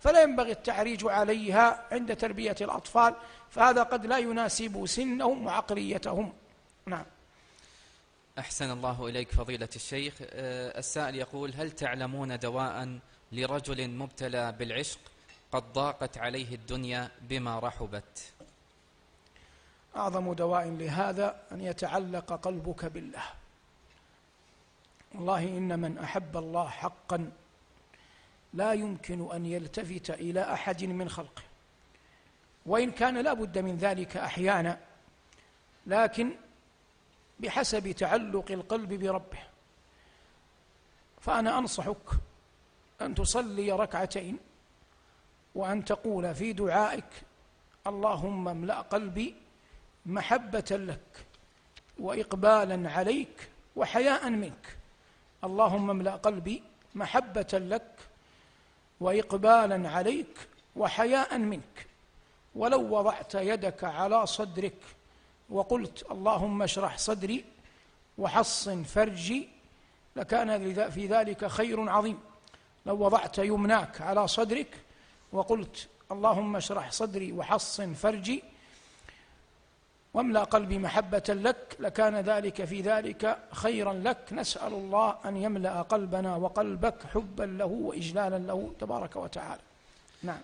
فلا ينبغي التعريج عليها عند تربية الأطفال فهذا قد لا يناسب سنهم وعقليتهم. نعم. أحسن الله إليك فضيلة الشيخ. آه، السائل يقول هل تعلمون دواء لرجل مبتلى بالعشق قد ضاقت عليه الدنيا بما رحبت؟ أعظم دواء لهذا أن يتعلق قلبك بالله. والله إن من أحب الله حقا لا يمكن أن يلتفت إلى أحد من خلقه. وإن كان لا بد من ذلك أحيانا لكن بحسب تعلق القلب بربه. فأنا أنصحك أن تصلي ركعتين وأن تقول في دعائك اللهم املأ قلبي محبة لك وإقبالا عليك وحياء منك. اللهم املأ قلبي محبة لك وإقبالا عليك وحياء منك. ولو وضعت يدك على صدرك وقلت اللهم اشرح صدري وحصن فرجي لكان في ذلك خير عظيم. لو وضعت يمناك على صدرك وقلت اللهم اشرح صدري وحصن فرجي واملأ قلبي محبة لك لكان ذلك في ذلك خيرا لك. نسأل الله أن يملأ قلبنا وقلبك حبا له واجلالا له تبارك وتعالى. نعم.